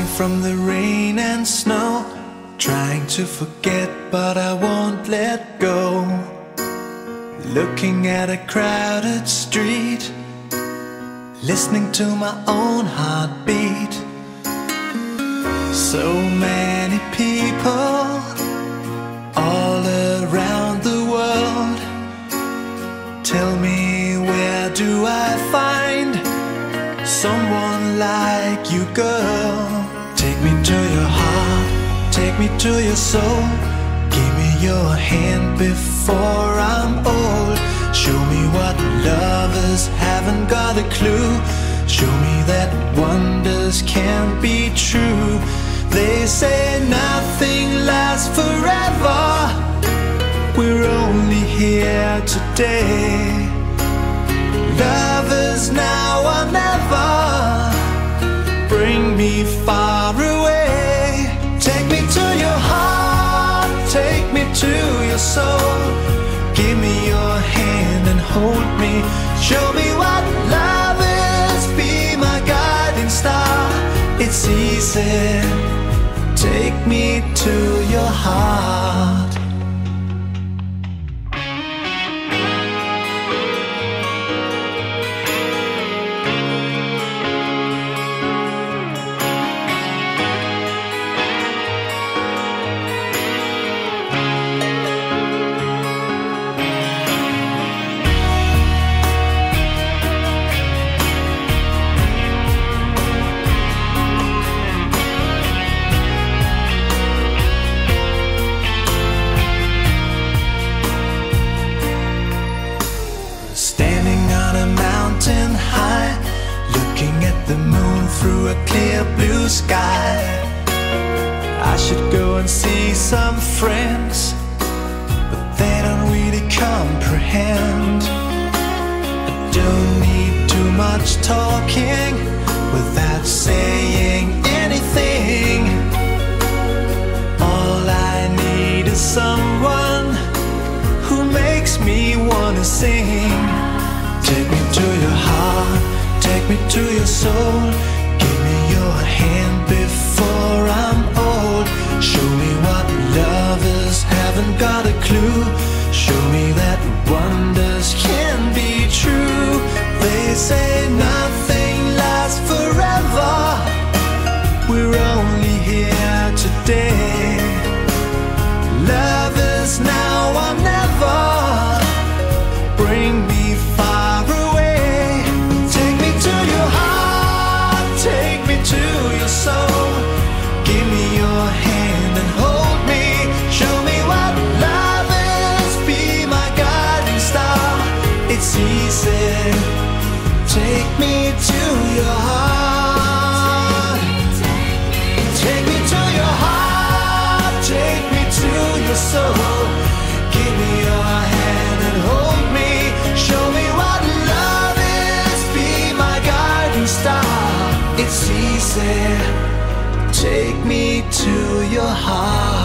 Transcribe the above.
from the rain and snow. Trying to forget, but I won't let go. Looking at a crowded street, listening to my own heartbeat. So many people all around the world. Tell me, where do I find someone like you, girl? Me to your soul. Give me your hand before I'm old. Show me what lovers haven't got a clue. Show me that wonders can't be true. They say nothing lasts forever. We're only here today. Lovers now or never. Easy. Take me to your heart. Through a clear blue sky. I should go and see some friends, but they don't really comprehend. I don't need too much talking without saying anything. All I need is someone who makes me wanna sing. Take me to your heart, take me to your soul. Hand before It's easy. Take me to your heart. Take me to your heart, take me to your soul. Give me your hand and hold me. Show me what love is. Be my guiding star. It's easy. Take me to your heart.